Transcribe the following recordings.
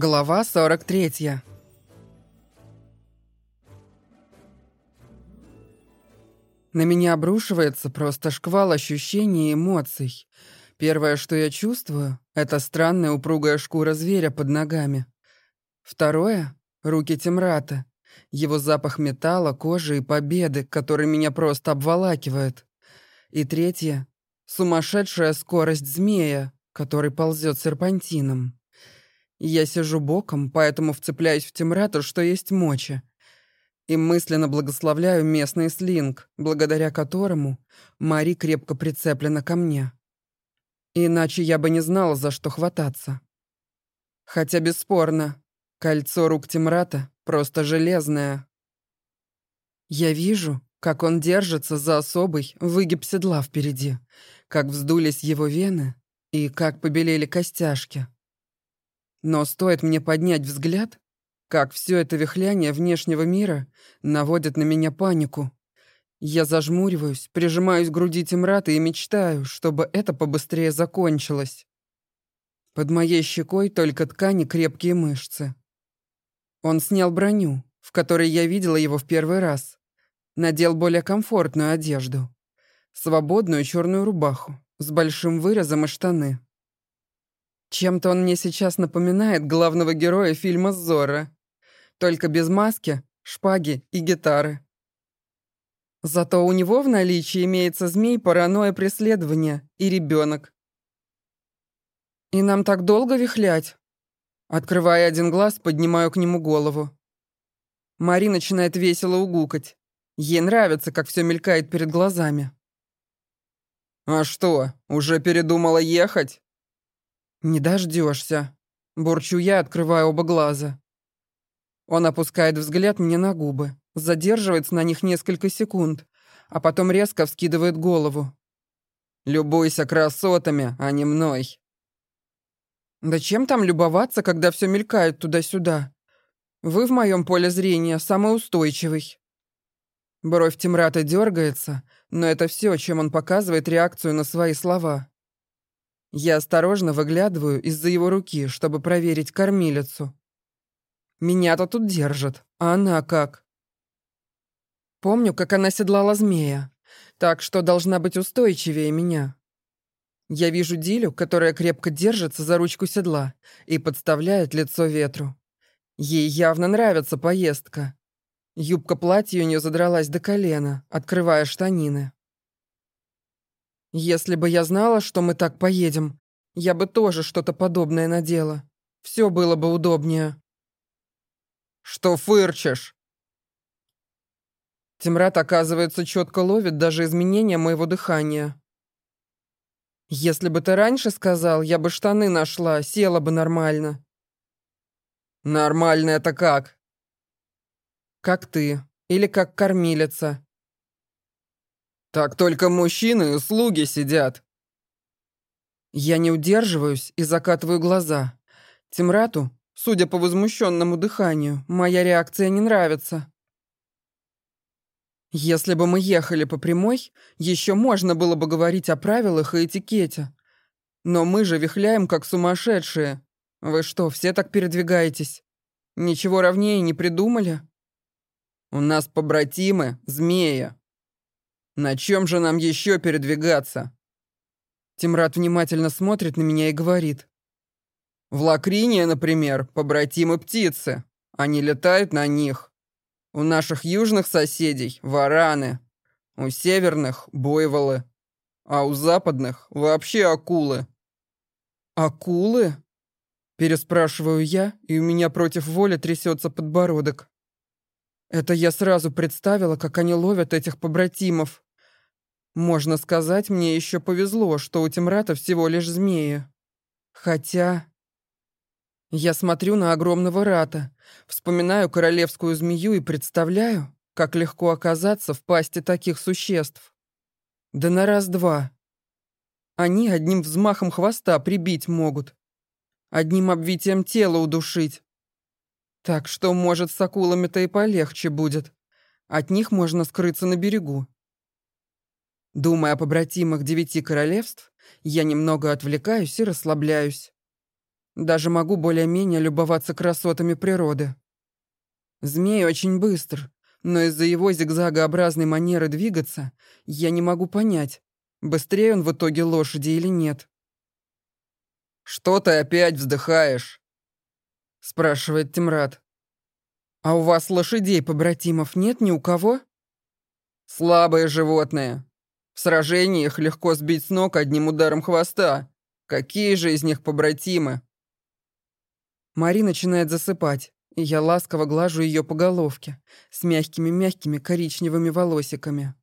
Глава 43 На меня обрушивается просто шквал ощущений и эмоций. Первое, что я чувствую, это странная упругая шкура зверя под ногами. Второе — руки Темрата, его запах металла, кожи и победы, который меня просто обволакивает. И третье — сумасшедшая скорость змея, который ползет серпантином. Я сижу боком, поэтому вцепляюсь в Темрату, что есть мочи. И мысленно благословляю местный слинг, благодаря которому Мари крепко прицеплена ко мне. Иначе я бы не знала, за что хвататься. Хотя бесспорно, кольцо рук Темрата просто железное. Я вижу, как он держится за особый выгиб седла впереди, как вздулись его вены и как побелели костяшки. Но стоит мне поднять взгляд, как все это вихляние внешнего мира наводит на меня панику. Я зажмуриваюсь, прижимаюсь к груди Тимрата и мечтаю, чтобы это побыстрее закончилось. Под моей щекой только ткани крепкие мышцы. Он снял броню, в которой я видела его в первый раз. Надел более комфортную одежду. Свободную черную рубаху с большим вырезом и штаны. Чем-то он мне сейчас напоминает главного героя фильма «Зорро». Только без маски, шпаги и гитары. Зато у него в наличии имеется змей, паранойя преследования и ребенок. И нам так долго вихлять? Открывая один глаз, поднимаю к нему голову. Мари начинает весело угукать. Ей нравится, как все мелькает перед глазами. «А что, уже передумала ехать?» «Не дождешься», — бурчу я, открывая оба глаза. Он опускает взгляд мне на губы, задерживается на них несколько секунд, а потом резко вскидывает голову. «Любуйся красотами, а не мной». «Да чем там любоваться, когда все мелькает туда-сюда? Вы в моем поле зрения самый устойчивый». Бровь Тимрата дергается, но это все, чем он показывает реакцию на свои слова. Я осторожно выглядываю из-за его руки, чтобы проверить кормилицу. Меня-то тут держат, а она как? Помню, как она седлала змея, так что должна быть устойчивее меня. Я вижу Дилю, которая крепко держится за ручку седла и подставляет лицо ветру. Ей явно нравится поездка. Юбка платья у нее задралась до колена, открывая штанины. Если бы я знала, что мы так поедем, я бы тоже что-то подобное надела. Все было бы удобнее. Что фырчишь? Тимрат, оказывается, четко ловит даже изменения моего дыхания. Если бы ты раньше сказал, я бы штаны нашла, села бы нормально. Нормально это как? Как ты. Или как кормилица. Так только мужчины и слуги сидят. Я не удерживаюсь и закатываю глаза. Тимрату, судя по возмущенному дыханию, моя реакция не нравится. Если бы мы ехали по прямой, еще можно было бы говорить о правилах и этикете. Но мы же вихляем как сумасшедшие. Вы что, все так передвигаетесь? Ничего ровнее не придумали? У нас побратимы, змея. На чем же нам еще передвигаться? Тимрад внимательно смотрит на меня и говорит. В Лакрине, например, побратимы птицы. Они летают на них. У наших южных соседей – вараны. У северных – буйволы. А у западных – вообще акулы. «Акулы?» Переспрашиваю я, и у меня против воли трясется подбородок. Это я сразу представила, как они ловят этих побратимов. Можно сказать, мне еще повезло, что у Тимрата всего лишь змеи. Хотя... Я смотрю на огромного рата, вспоминаю королевскую змею и представляю, как легко оказаться в пасти таких существ. Да на раз-два. Они одним взмахом хвоста прибить могут. Одним обвитием тела удушить. Так что, может, с акулами-то и полегче будет. От них можно скрыться на берегу. Думая о побратимах девяти королевств, я немного отвлекаюсь и расслабляюсь. Даже могу более-менее любоваться красотами природы. Змей очень быстр, но из-за его зигзагообразной манеры двигаться я не могу понять, быстрее он в итоге лошади или нет. «Что ты опять вздыхаешь?» — спрашивает Тимрад. «А у вас лошадей, побратимов, нет ни у кого?» «Слабые животные. В сражении их легко сбить с ног одним ударом хвоста. Какие же из них побратимы?» Мари начинает засыпать, и я ласково глажу ее по головке с мягкими-мягкими коричневыми волосиками.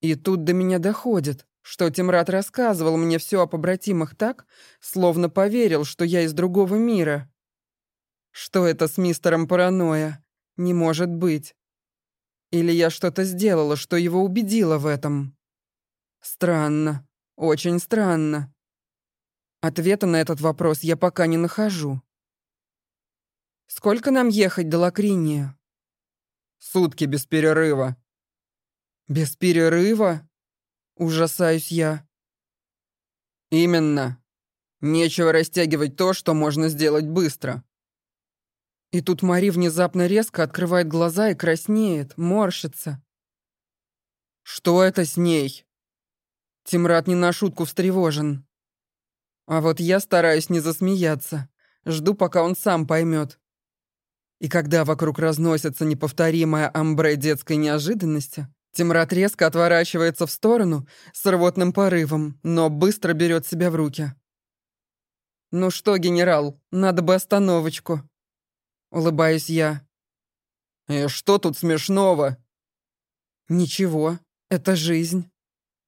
И тут до меня доходит, что Тимрад рассказывал мне все о побратимах так, словно поверил, что я из другого мира. Что это с мистером паранойя? Не может быть. Или я что-то сделала, что его убедило в этом? Странно. Очень странно. Ответа на этот вопрос я пока не нахожу. Сколько нам ехать до Лакриния? Сутки без перерыва. Без перерыва? Ужасаюсь я. Именно. Нечего растягивать то, что можно сделать быстро. И тут Мари внезапно резко открывает глаза и краснеет, морщится. Что это с ней? Тимрад не на шутку встревожен. А вот я стараюсь не засмеяться. Жду, пока он сам поймет. И когда вокруг разносится неповторимая амбре детской неожиданности, Тимрад резко отворачивается в сторону с рвотным порывом, но быстро берет себя в руки. «Ну что, генерал, надо бы остановочку». Улыбаюсь я. «И что тут смешного?» «Ничего, это жизнь.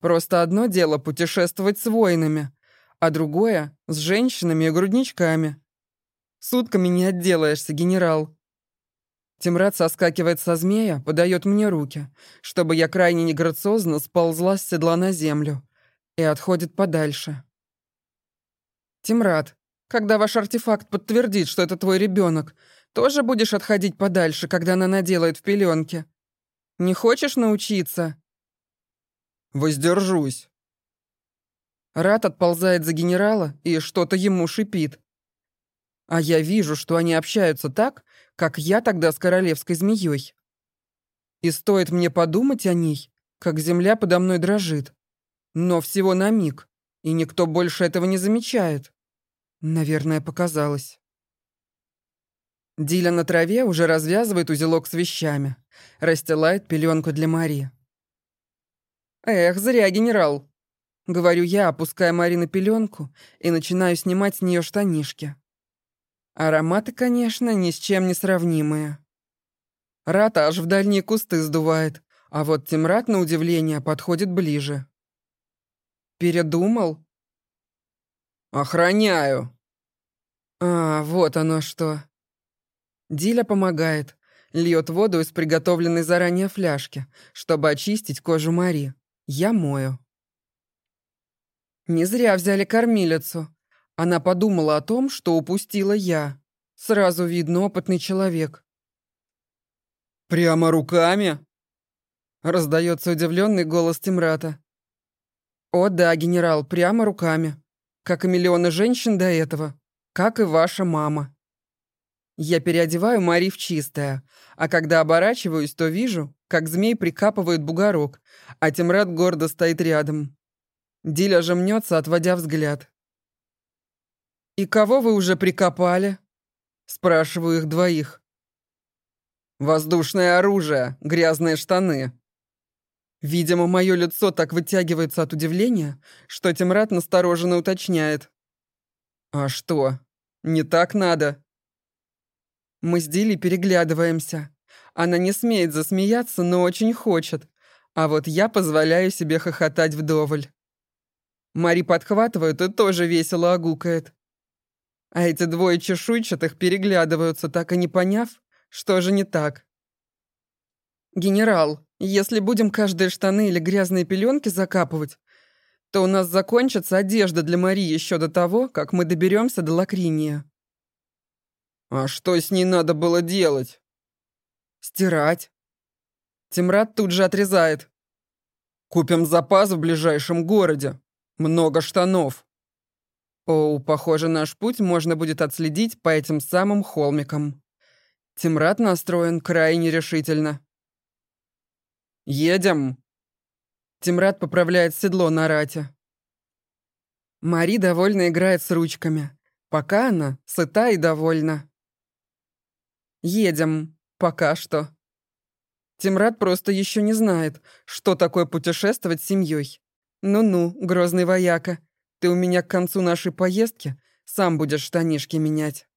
Просто одно дело путешествовать с воинами, а другое — с женщинами и грудничками. Сутками не отделаешься, генерал. Тимрад соскакивает со змея, подает мне руки, чтобы я крайне неграциозно сползла с седла на землю и отходит подальше. Тимрад, когда ваш артефакт подтвердит, что это твой ребенок, тоже будешь отходить подальше, когда она наделает в пеленке? Не хочешь научиться? Воздержусь. Рад отползает за генерала и что-то ему шипит. А я вижу, что они общаются так, как я тогда с королевской змеей. И стоит мне подумать о ней, как земля подо мной дрожит. Но всего на миг, и никто больше этого не замечает. Наверное, показалось. Диля на траве уже развязывает узелок с вещами, расстилает пеленку для Мари. «Эх, зря, генерал!» — говорю я, опуская Мари на пеленку и начинаю снимать с нее штанишки. Ароматы, конечно, ни с чем не сравнимые. Рата аж в дальние кусты сдувает, а вот Тимрат, на удивление, подходит ближе. Передумал? Охраняю. А, вот оно что. Диля помогает, льет воду из приготовленной заранее фляжки, чтобы очистить кожу Мари. Я мою. Не зря взяли кормилицу. Она подумала о том, что упустила я. Сразу видно опытный человек. «Прямо руками?» Раздается удивленный голос Тимрата. «О да, генерал, прямо руками. Как и миллионы женщин до этого. Как и ваша мама». Я переодеваю Мари в чистое, а когда оборачиваюсь, то вижу, как змей прикапывает бугорок, а Тимрад гордо стоит рядом. Диля же мнется, отводя взгляд. «И кого вы уже прикопали?» Спрашиваю их двоих. «Воздушное оружие, грязные штаны». Видимо, мое лицо так вытягивается от удивления, что Тимрад настороженно уточняет. «А что, не так надо?» Мы с Дилей переглядываемся. Она не смеет засмеяться, но очень хочет. А вот я позволяю себе хохотать вдоволь. Мари подхватывает и тоже весело огукает. А эти двое чешуйчатых переглядываются, так и не поняв, что же не так. «Генерал, если будем каждые штаны или грязные пеленки закапывать, то у нас закончится одежда для Марии еще до того, как мы доберемся до Лакриния». «А что с ней надо было делать?» «Стирать». Тимрад тут же отрезает. «Купим запас в ближайшем городе. Много штанов». О, похоже, наш путь можно будет отследить по этим самым холмикам. Тимрад настроен крайне решительно. «Едем!» Тимрад поправляет седло на рате. Мари довольно играет с ручками. Пока она сыта и довольна. Едем. Пока что. Тимрад просто еще не знает, что такое путешествовать с семьей. Ну-ну, грозный вояка, ты у меня к концу нашей поездки сам будешь штанишки менять.